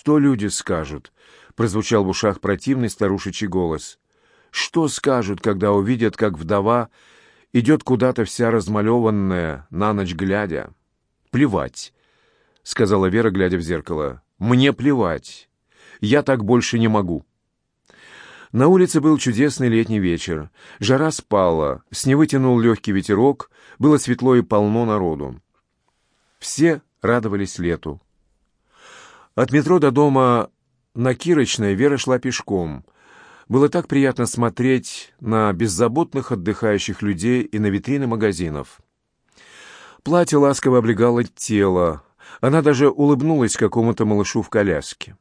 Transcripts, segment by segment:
что люди скажут?» — прозвучал в ушах противный старушечий голос. «Что скажут, когда увидят, как вдова идет куда-то вся размалеванная, на ночь глядя?» «Плевать», — сказала Вера, глядя в зеркало. «Мне плевать. Я так больше не могу». На улице был чудесный летний вечер. Жара спала, с Невы тянул легкий ветерок, было светло и полно народу. Все радовались лету. От метро до дома на Кирочной Вера шла пешком. Было так приятно смотреть на беззаботных отдыхающих людей и на витрины магазинов. Платье ласково облегало тело. Она даже улыбнулась какому-то малышу в коляске.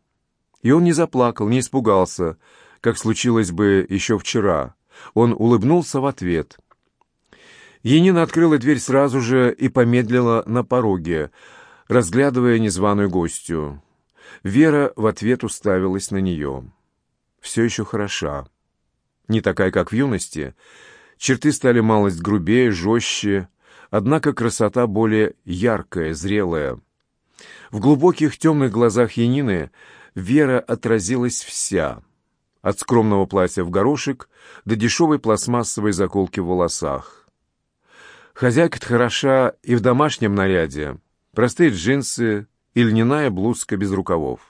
И он не заплакал, не испугался, как случилось бы еще вчера. Он улыбнулся в ответ. Енина открыла дверь сразу же и помедлила на пороге, разглядывая незваную гостью. Вера в ответ уставилась на нее. Все еще хороша. Не такая, как в юности. Черты стали малость грубее, жестче, однако красота более яркая, зрелая. В глубоких темных глазах Янины Вера отразилась вся, от скромного платья в горошек до дешевой пластмассовой заколки в волосах. Хозяйка-то хороша и в домашнем наряде, простые джинсы и льняная блузка без рукавов.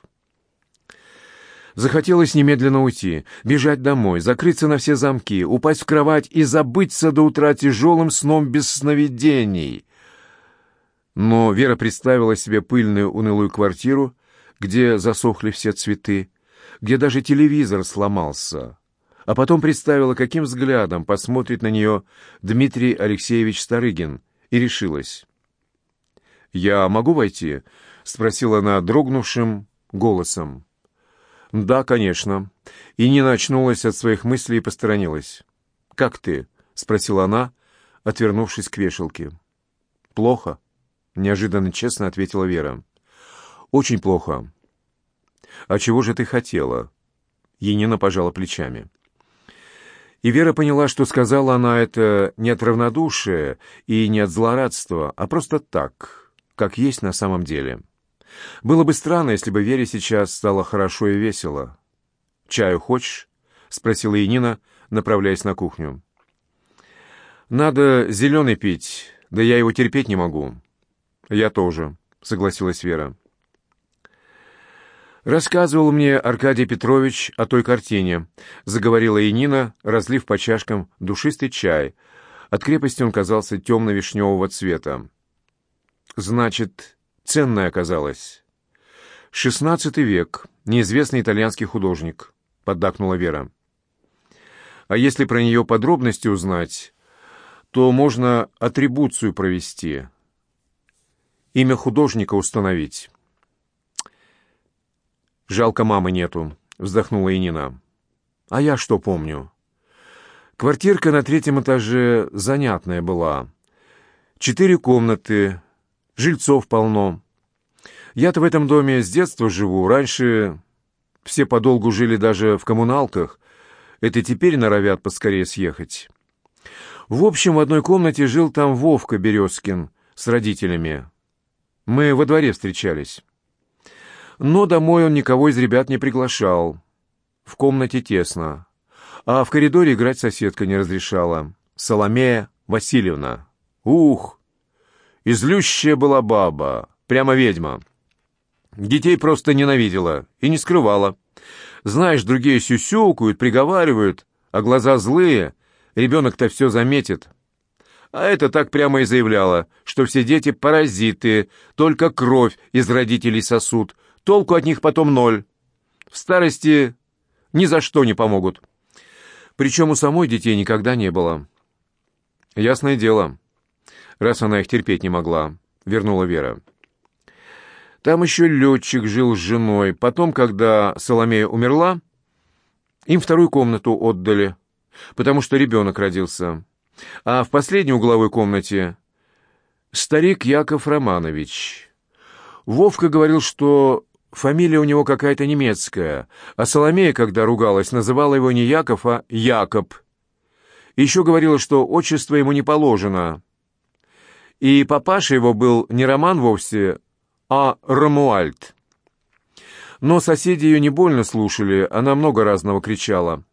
Захотелось немедленно уйти, бежать домой, закрыться на все замки, упасть в кровать и забыться до утра тяжелым сном без сновидений. Но Вера представила себе пыльную унылую квартиру, где засохли все цветы, где даже телевизор сломался, а потом представила, каким взглядом посмотрит на нее Дмитрий Алексеевич Старыгин, и решилась. «Я могу войти?» — спросила она дрогнувшим голосом. «Да, конечно». И не очнулась от своих мыслей и посторонилась. «Как ты?» — спросила она, отвернувшись к вешалке. «Плохо», — неожиданно честно ответила Вера. «Очень плохо». «А чего же ты хотела?» Енина пожала плечами. И Вера поняла, что сказала она это не от равнодушия и не от злорадства, а просто так, как есть на самом деле. Было бы странно, если бы Вере сейчас стало хорошо и весело. «Чаю хочешь?» — спросила Янина, направляясь на кухню. «Надо зеленый пить, да я его терпеть не могу». «Я тоже», — согласилась Вера. «Рассказывал мне Аркадий Петрович о той картине», — заговорила Янина, разлив по чашкам душистый чай. От крепости он казался темно-вишневого цвета. «Значит, ценная оказалась. «Шестнадцатый век. Неизвестный итальянский художник», — поддакнула Вера. «А если про нее подробности узнать, то можно атрибуцию провести, имя художника установить». «Жалко, мамы нету», — вздохнула Инина. «А я что помню?» Квартирка на третьем этаже занятная была. Четыре комнаты, Жильцов полно. Я-то в этом доме с детства живу. Раньше все подолгу жили даже в коммуналках. Это теперь норовят поскорее съехать. В общем, в одной комнате жил там Вовка Березкин с родителями. Мы во дворе встречались. Но домой он никого из ребят не приглашал. В комнате тесно. А в коридоре играть соседка не разрешала. Соломея Васильевна. Ух! Излющая была баба, прямо ведьма. Детей просто ненавидела и не скрывала. Знаешь, другие сюсюкают, приговаривают, а глаза злые, ребенок-то все заметит. А это так прямо и заявляла, что все дети паразиты, только кровь из родителей сосут, толку от них потом ноль. В старости ни за что не помогут. Причем у самой детей никогда не было. Ясное дело, раз она их терпеть не могла», — вернула Вера. «Там еще летчик жил с женой. Потом, когда Соломея умерла, им вторую комнату отдали, потому что ребенок родился. А в последней угловой комнате старик Яков Романович. Вовка говорил, что фамилия у него какая-то немецкая, а Соломея, когда ругалась, называла его не Яков, а Якоб. Еще говорила, что отчество ему не положено, и папаша его был не Роман вовсе, а Ромуальд. Но соседи ее не больно слушали, она много разного кричала.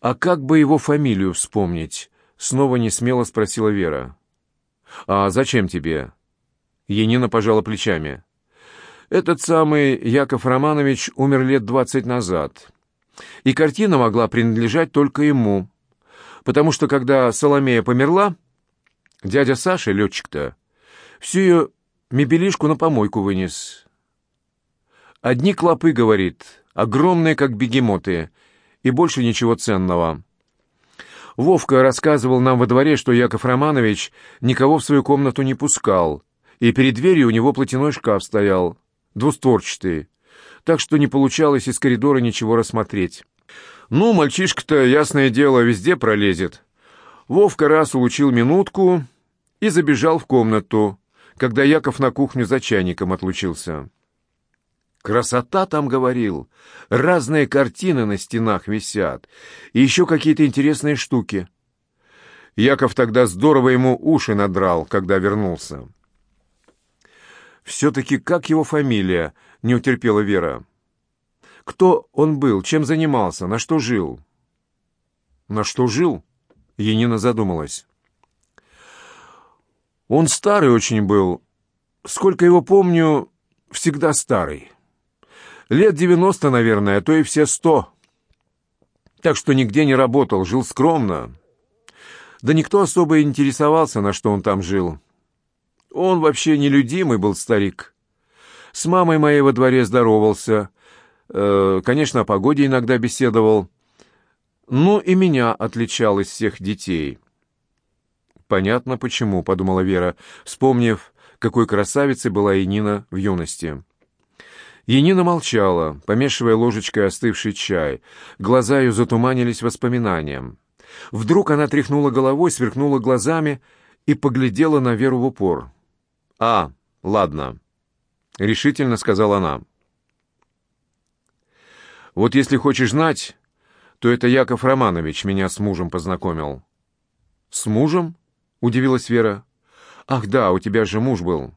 «А как бы его фамилию вспомнить?» — снова не смело спросила Вера. «А зачем тебе?» Енина пожала плечами. «Этот самый Яков Романович умер лет двадцать назад, и картина могла принадлежать только ему, потому что, когда Соломея померла, дядя Саша, летчик-то, всю ее мебелишку на помойку вынес. Одни клопы, говорит, огромные, как бегемоты, и больше ничего ценного. Вовка рассказывал нам во дворе, что Яков Романович никого в свою комнату не пускал, и перед дверью у него платяной шкаф стоял, двустворчатый, так что не получалось из коридора ничего рассмотреть. Ну, мальчишка-то, ясное дело, везде пролезет. Вовка раз улучил минутку и забежал в комнату, когда Яков на кухню за чайником отлучился. Красота там, говорил. Разные картины на стенах висят. И еще какие-то интересные штуки. Яков тогда здорово ему уши надрал, когда вернулся. «Все-таки как его фамилия?» — не утерпела Вера. «Кто он был? Чем занимался? На что жил?» «На что жил?» — Енина задумалась. «Он старый очень был. Сколько его помню, всегда старый». Лет девяносто, наверное, а то и все сто. Так что нигде не работал, жил скромно. Да никто особо интересовался, на что он там жил. Он вообще нелюдимый был старик. С мамой моей во дворе здоровался. Э, конечно, о погоде иногда беседовал. Ну и меня отличал из всех детей. «Понятно, почему», — подумала Вера, вспомнив, какой красавицей была и Нина в юности. Енина молчала, помешивая ложечкой остывший чай. Глаза ее затуманились воспоминанием. Вдруг она тряхнула головой, сверкнула глазами и поглядела на Веру в упор. «А, ладно», — решительно сказала она. «Вот если хочешь знать, то это Яков Романович меня с мужем познакомил». «С мужем?» — удивилась Вера. «Ах да, у тебя же муж был».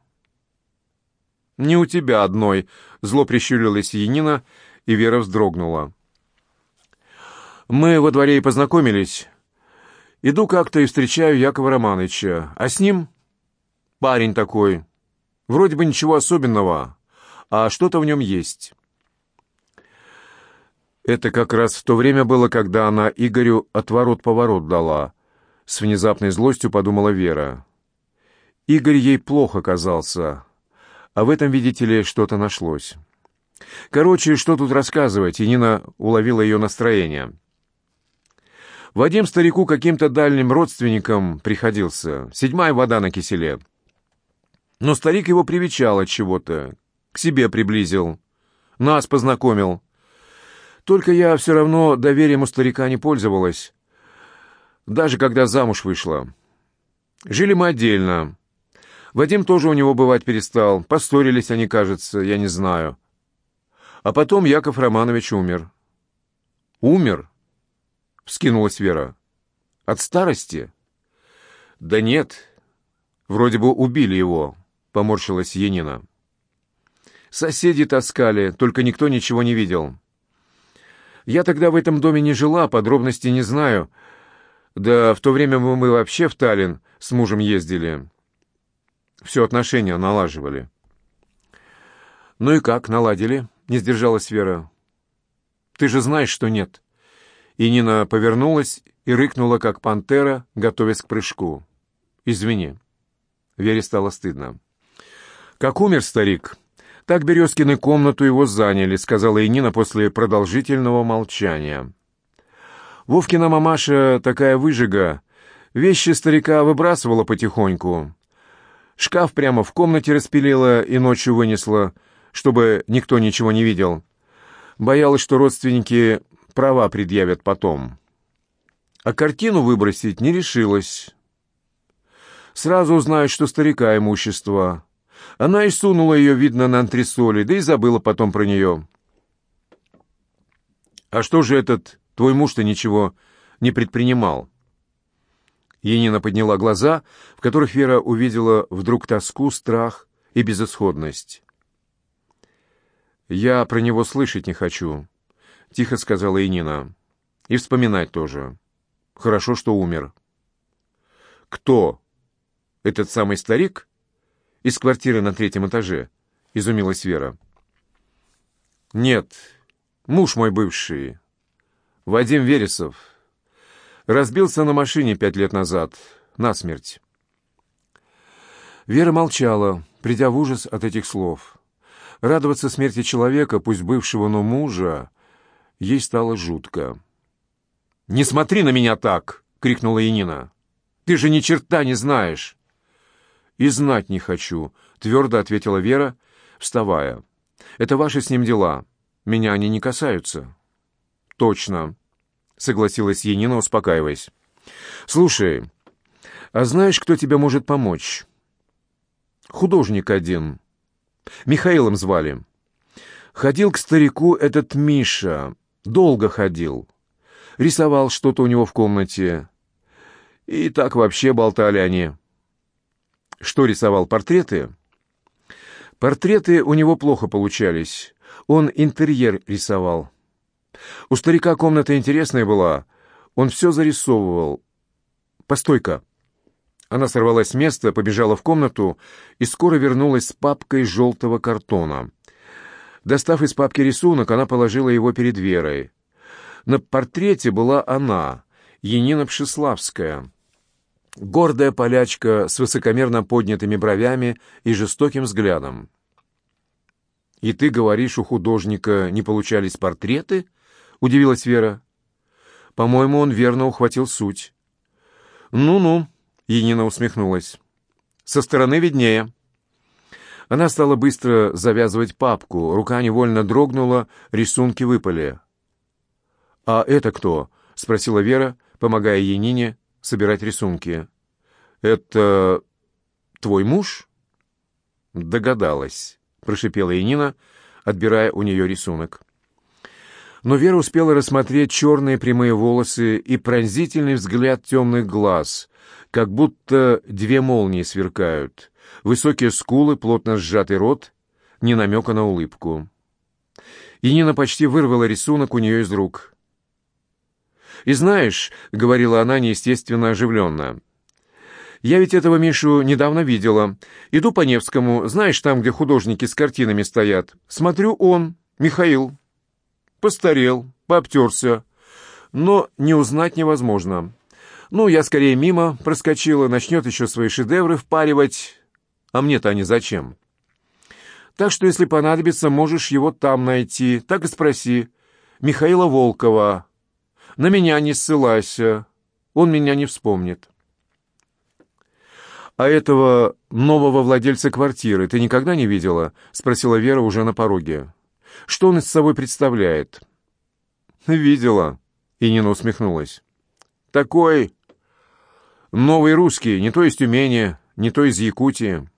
«Не у тебя одной», — зло прищурилась Янина, и Вера вздрогнула. «Мы во дворе и познакомились. Иду как-то и встречаю Якова Романовича, а с ним парень такой. Вроде бы ничего особенного, а что-то в нем есть». Это как раз в то время было, когда она Игорю отворот-поворот дала. С внезапной злостью подумала Вера. Игорь ей плохо казался, а в этом, видите ли, что-то нашлось. Короче, что тут рассказывать, и Нина уловила ее настроение. Вадим старику каким-то дальним родственникам приходился. Седьмая вода на киселе. Но старик его привечал от чего-то, к себе приблизил, нас познакомил. Только я все равно доверием у старика не пользовалась, даже когда замуж вышла. Жили мы отдельно. Вадим тоже у него бывать перестал. Поссорились они, кажется, я не знаю. А потом Яков Романович умер. «Умер?» — вскинулась Вера. «От старости?» «Да нет. Вроде бы убили его», — поморщилась Енина. «Соседи таскали, только никто ничего не видел. Я тогда в этом доме не жила, подробностей не знаю. Да в то время мы вообще в Таллин с мужем ездили все отношения налаживали. «Ну и как, наладили?» — не сдержалась Вера. «Ты же знаешь, что нет». И Нина повернулась и рыкнула, как пантера, готовясь к прыжку. «Извини». Вере стало стыдно. «Как умер старик, так Березкины комнату его заняли», — сказала Инина после продолжительного молчания. Вовкина мамаша такая выжига, вещи старика выбрасывала потихоньку, Шкаф прямо в комнате распилила и ночью вынесла, чтобы никто ничего не видел. Боялась, что родственники права предъявят потом. А картину выбросить не решилась. Сразу узнают, что старика имущество. Она и сунула ее, видно, на антресоли, да и забыла потом про нее. «А что же этот твой муж-то ничего не предпринимал?» Енина подняла глаза, в которых Вера увидела вдруг тоску, страх и безысходность. «Я про него слышать не хочу», — тихо сказала Инина. «И вспоминать тоже. Хорошо, что умер». «Кто? Этот самый старик? Из квартиры на третьем этаже?» — изумилась Вера. «Нет, муж мой бывший, Вадим Вересов. Разбился на машине пять лет назад, насмерть». Вера молчала, придя в ужас от этих слов. Радоваться смерти человека, пусть бывшего, но мужа, ей стало жутко. «Не смотри на меня так!» — крикнула Янина. «Ты же ни черта не знаешь!» «И знать не хочу», — твердо ответила Вера, вставая. «Это ваши с ним дела. Меня они не касаются». «Точно», — согласилась Янина, успокаиваясь. «Слушай, а знаешь, кто тебе может помочь?» «Художник один. Михаилом звали. Ходил к старику этот Миша. Долго ходил. Рисовал что-то у него в комнате. И так вообще болтали они. Что рисовал? Портреты? Портреты у него плохо получались. Он интерьер рисовал. У старика комната интересная была. Он все зарисовывал. Постой-ка. Она сорвалась с места, побежала в комнату и скоро вернулась с папкой желтого картона. Достав из папки рисунок, она положила его перед Верой. На портрете была она, Енина Пшеславская. Гордая полячка с высокомерно поднятыми бровями и жестоким взглядом. «И ты говоришь, у художника не получались портреты?» — удивилась Вера. «По-моему, он верно ухватил суть». «Ну-ну», Енина усмехнулась. «Со стороны виднее». Она стала быстро завязывать папку, рука невольно дрогнула, рисунки выпали. «А это кто?» — спросила Вера, помогая Янине собирать рисунки. «Это твой муж?» «Догадалась», — прошипела Янина, отбирая у нее рисунок. Но Вера успела рассмотреть черные прямые волосы и пронзительный взгляд темных глаз, как будто две молнии сверкают, высокие скулы, плотно сжатый рот, не намека на улыбку. И Нина почти вырвала рисунок у нее из рук. «И знаешь», — говорила она неестественно оживленно, — «я ведь этого Мишу недавно видела. Иду по Невскому, знаешь, там, где художники с картинами стоят. Смотрю, он, Михаил. Постарел, пообтерся, но не узнать невозможно». Ну, я скорее мимо проскочила, начнет еще свои шедевры впаривать. А мне-то они зачем? Так что, если понадобится, можешь его там найти. Так и спроси. Михаила Волкова. На меня не ссылайся. Он меня не вспомнит. «А этого нового владельца квартиры ты никогда не видела?» — спросила Вера уже на пороге. «Что он из собой представляет?» «Видела», — и Нина усмехнулась. «Такой Новый русский, не то из Тюмени, не то из Якутии.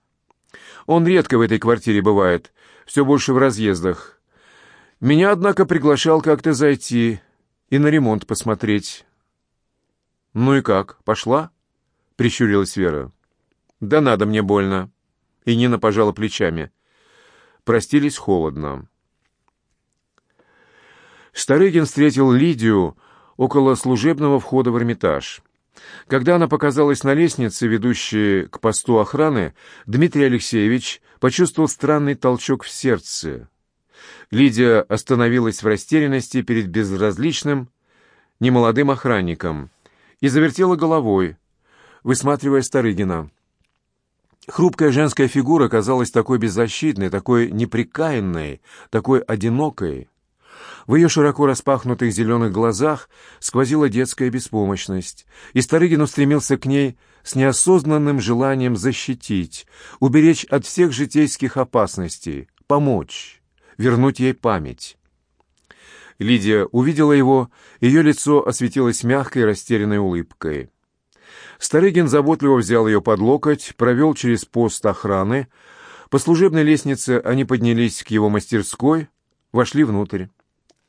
Он редко в этой квартире бывает, все больше в разъездах. Меня, однако, приглашал как-то зайти и на ремонт посмотреть. «Ну и как, пошла?» — прищурилась Вера. «Да надо мне больно». И Нина пожала плечами. Простились холодно. Старыгин встретил Лидию около служебного входа в Эрмитаж. Когда она показалась на лестнице, ведущей к посту охраны, Дмитрий Алексеевич почувствовал странный толчок в сердце. Лидия остановилась в растерянности перед безразличным, немолодым охранником и завертела головой, высматривая Старыгина. Хрупкая женская фигура казалась такой беззащитной, такой неприкаянной, такой одинокой. В ее широко распахнутых зеленых глазах сквозила детская беспомощность, и Старыгин устремился к ней с неосознанным желанием защитить, уберечь от всех житейских опасностей, помочь, вернуть ей память. Лидия увидела его, ее лицо осветилось мягкой растерянной улыбкой. Старыгин заботливо взял ее под локоть, провел через пост охраны. По служебной лестнице они поднялись к его мастерской, вошли внутрь.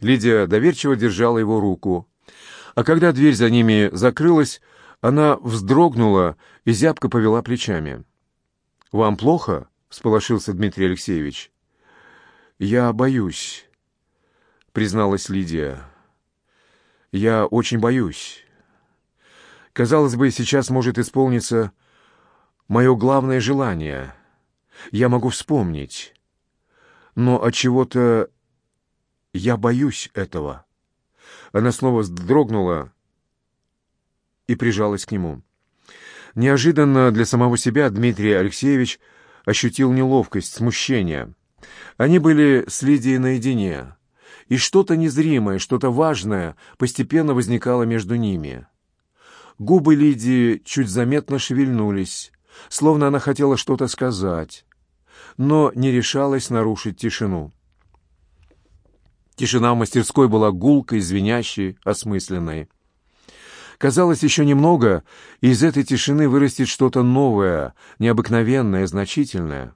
Лидия доверчиво держала его руку. А когда дверь за ними закрылась, она вздрогнула и зябко повела плечами. «Вам плохо?» — сполошился Дмитрий Алексеевич. «Я боюсь», — призналась Лидия. «Я очень боюсь. Казалось бы, сейчас может исполниться мое главное желание. Я могу вспомнить. Но от чего-то я боюсь этого». Она снова вздрогнула и прижалась к нему. Неожиданно для самого себя Дмитрий Алексеевич ощутил неловкость, смущение. Они были с Лидией наедине, и что-то незримое, что-то важное постепенно возникало между ними. Губы Лидии чуть заметно шевельнулись, словно она хотела что-то сказать, но не решалась нарушить тишину. Тишина в мастерской была гулкой, звенящей, осмысленной. Казалось, еще немного, и из этой тишины вырастет что-то новое, необыкновенное, значительное.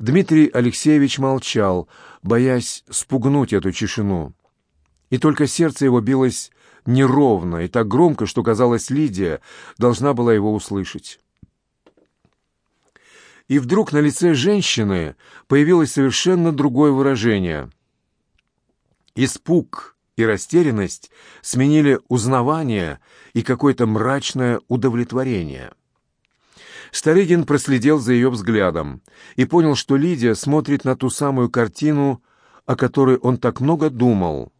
Дмитрий Алексеевич молчал, боясь спугнуть эту тишину. И только сердце его билось неровно и так громко, что, казалось, Лидия должна была его услышать. И вдруг на лице женщины появилось совершенно другое выражение. Испуг и растерянность сменили узнавание и какое-то мрачное удовлетворение. Старыгин проследил за ее взглядом и понял, что Лидия смотрит на ту самую картину, о которой он так много думал,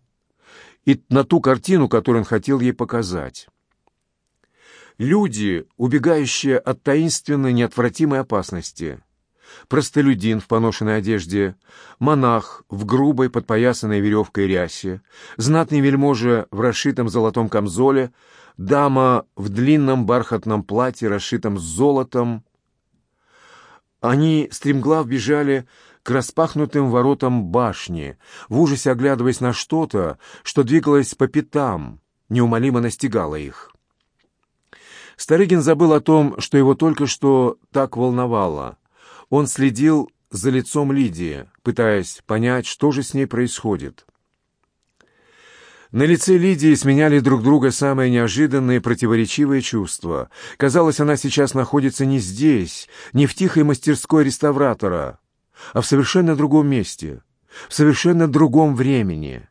и на ту картину, которую он хотел ей показать. Люди, убегающие от таинственной неотвратимой опасности, простолюдин в поношенной одежде, монах в грубой подпоясанной веревкой рясе, знатный вельможа в расшитом золотом камзоле, дама в длинном бархатном платье, расшитом золотом. Они стремглав бежали к распахнутым воротам башни, в ужасе оглядываясь на что-то, что двигалось по пятам, неумолимо настигало их. Старыгин забыл о том, что его только что так волновало — он следил за лицом Лидии, пытаясь понять, что же с ней происходит. На лице Лидии сменяли друг друга самые неожиданные противоречивые чувства. Казалось, она сейчас находится не здесь, не в тихой мастерской реставратора, а в совершенно другом месте, в совершенно другом времени.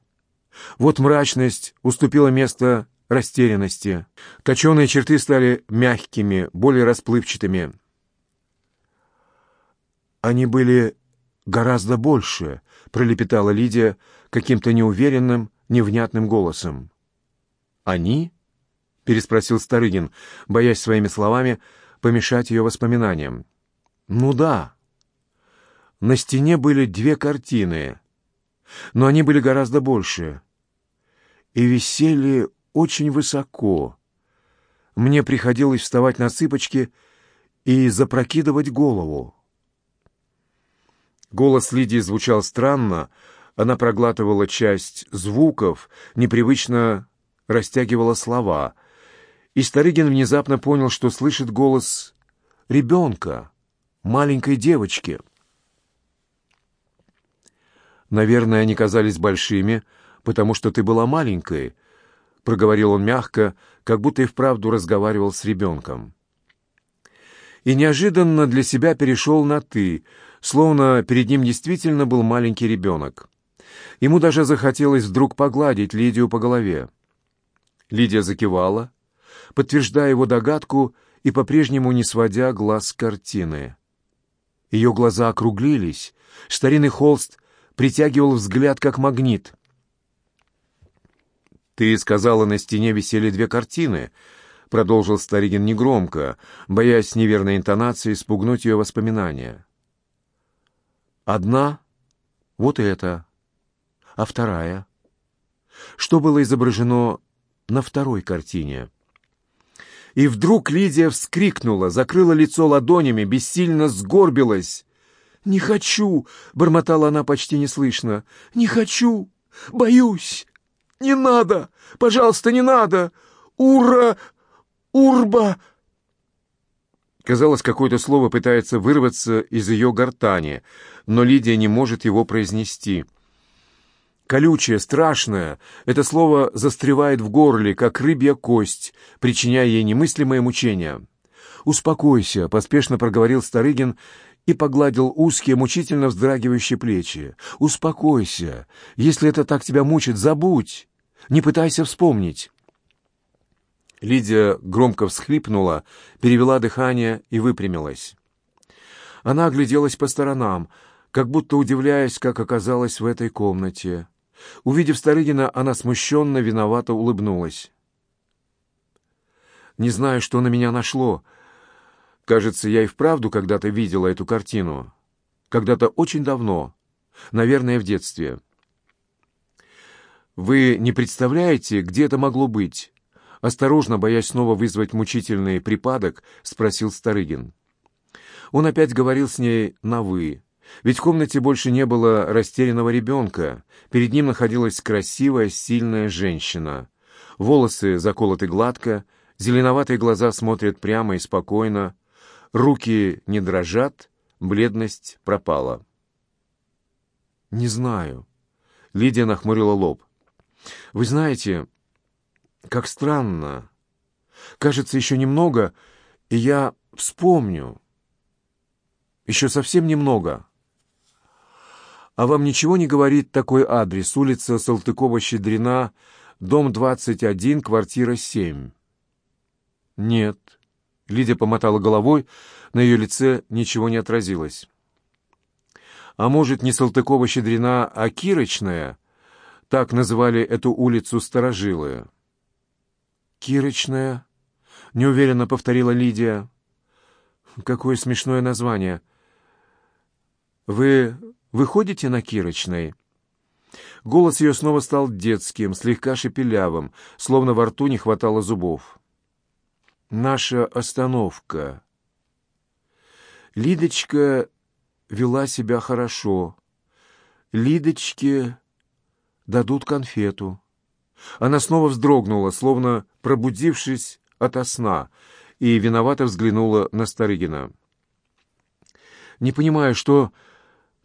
Вот мрачность уступила место растерянности. Точеные черты стали мягкими, более расплывчатыми. «Они были гораздо больше», — пролепетала Лидия каким-то неуверенным, невнятным голосом. «Они?» — переспросил Старыгин, боясь своими словами помешать ее воспоминаниям. «Ну да. На стене были две картины, но они были гораздо больше и висели очень высоко. Мне приходилось вставать на цыпочки и запрокидывать голову. Голос Лидии звучал странно, она проглатывала часть звуков, непривычно растягивала слова. И Старыгин внезапно понял, что слышит голос ребенка, маленькой девочки. «Наверное, они казались большими, потому что ты была маленькой», — проговорил он мягко, как будто и вправду разговаривал с ребенком. И неожиданно для себя перешел на «ты», словно перед ним действительно был маленький ребенок. Ему даже захотелось вдруг погладить Лидию по голове. Лидия закивала, подтверждая его догадку и по-прежнему не сводя глаз с картины. Ее глаза округлились, старинный холст притягивал взгляд как магнит. «Ты сказала, на стене висели две картины», — продолжил Старигин негромко, боясь неверной интонации спугнуть ее воспоминания. Одна — вот эта, а вторая. Что было изображено на второй картине? И вдруг Лидия вскрикнула, закрыла лицо ладонями, бессильно сгорбилась. «Не хочу!» — бормотала она почти неслышно. «Не хочу! Боюсь! Не надо! Пожалуйста, не надо! Ура! Урба!» Казалось, какое-то слово пытается вырваться из ее гортани, но Лидия не может его произнести. Колючее, страшное, это слово застревает в горле, как рыбья кость, причиняя ей немыслимое мучение. «Успокойся», — поспешно проговорил Старыгин и погладил узкие, мучительно вздрагивающие плечи. «Успокойся. Если это так тебя мучит, забудь. Не пытайся вспомнить». Лидия громко всхлипнула, перевела дыхание и выпрямилась. Она огляделась по сторонам, как будто удивляясь, как оказалась в этой комнате. Увидев Старыгина, она смущенно, виновато улыбнулась. «Не знаю, что на меня нашло. Кажется, я и вправду когда-то видела эту картину. Когда-то очень давно. Наверное, в детстве. Вы не представляете, где это могло быть?» Осторожно, боясь снова вызвать мучительный припадок, спросил Старыгин. Он опять говорил с ней на «вы». Ведь в комнате больше не было растерянного ребенка. Перед ним находилась красивая, сильная женщина. Волосы заколоты гладко, зеленоватые глаза смотрят прямо и спокойно, руки не дрожат, бледность пропала. «Не знаю». Лидия нахмурила лоб. «Вы знаете, как странно. Кажется, еще немного, и я вспомню. Еще совсем немного». А вам ничего не говорит такой адрес? Улица Салтыкова-Щедрина, дом 21, квартира 7. Нет. Лидия помотала головой, на ее лице ничего не отразилось. А может, не Салтыкова-Щедрина, а Кирочная? Так называли эту улицу старожилы. Кирочная? Неуверенно повторила Лидия. Какое смешное название. Вы Выходите на Кирочной?» Голос ее снова стал детским, слегка шепелявым, словно во рту не хватало зубов. «Наша остановка». Лидочка вела себя хорошо. Лидочке дадут конфету. Она снова вздрогнула, словно пробудившись ото сна, и виновато взглянула на Старыгина. «Не понимаю, что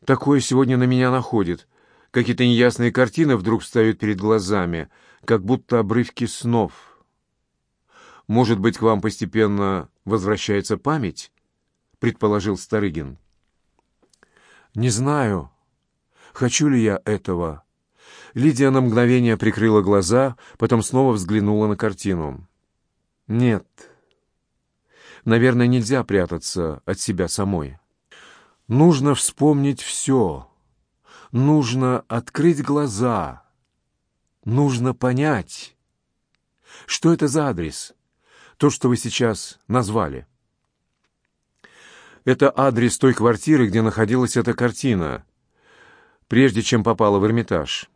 Такое сегодня на меня находит. Какие-то неясные картины вдруг встают перед глазами, как будто обрывки снов. Может быть, к вам постепенно возвращается память? Предположил Старыгин. Не знаю, хочу ли я этого. Лидия на мгновение прикрыла глаза, потом снова взглянула на картину. Нет. Наверное, нельзя прятаться от себя самой. Нужно вспомнить все. Нужно открыть глаза. Нужно понять, что это за адрес, то, что вы сейчас назвали. Это адрес той квартиры, где находилась эта картина, прежде чем попала в Эрмитаж.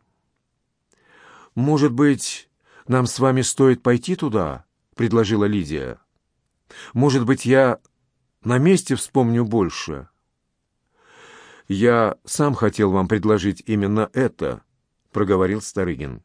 «Может быть, нам с вами стоит пойти туда?» — предложила Лидия. «Может быть, я на месте вспомню больше?» «Я сам хотел вам предложить именно это», — проговорил Старыгин.